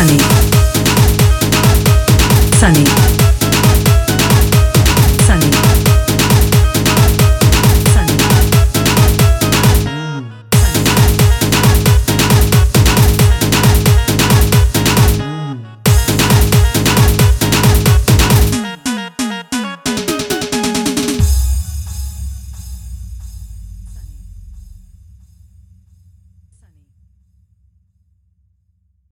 Sunny. Sunny.